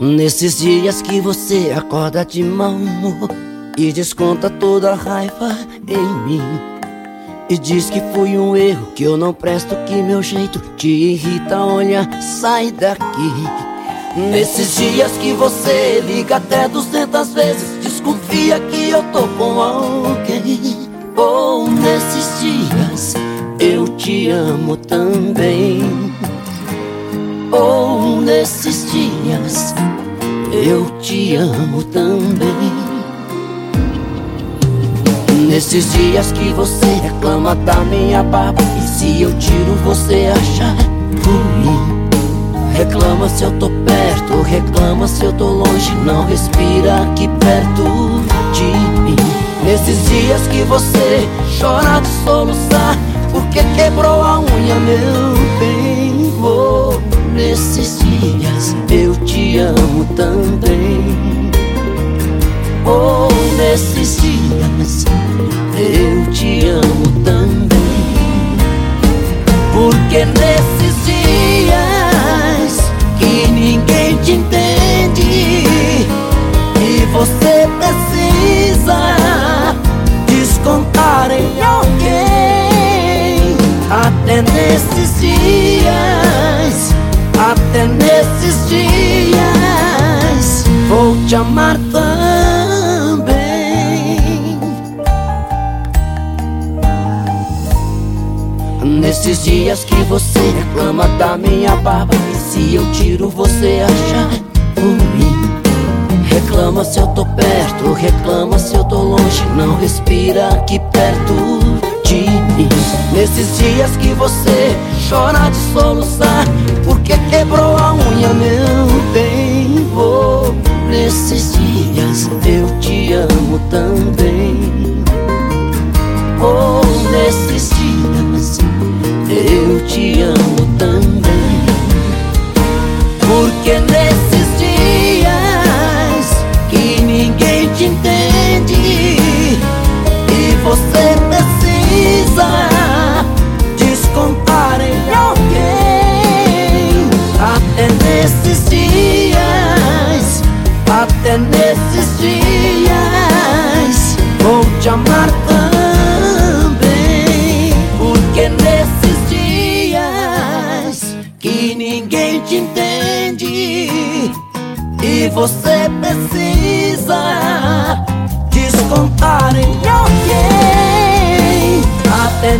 Nesses dias que você acorda de mau humor e desconta toda a raiva em mim. E diz que foi um erro, que eu não presto, que meu jeito te irrita. Olha, sai daqui. Nesses dias que você liga até duzentas vezes, desconfia que eu tô com alguém. Ou oh, nesses dias eu te amo também. Ou oh, nesses eu te amo também. Nesses dias que você reclama da minha barba E se eu tiro você acha ruim. Reclama se eu tô perto, reclama se eu tô longe Não respira aqui perto de mim. Nesses dias que você chora de soluçar Porque quebrou a unha, meu bem também Oh, nesses dias eu te amo também. Porque nesses dias que ninguém te entende e você precisa descontar em alguém. Até nesses dias, até nesses Nesses dias que você reclama da minha barba E se eu tiro você acha ruim. Reclama se eu tô perto, reclama se eu tô longe Não respira aqui perto de mim. Nesses dias que você chora de soluçar Porque quebrou a unha, meu bem? Oh, Nesses dias eu te amo também nesses dias que ninguém te entende e você precisa descontar em alguém. Até nesses dias, até nesses dias, vou te amar também. Porque nesses ninguém te entende você precisa descontar em alguém até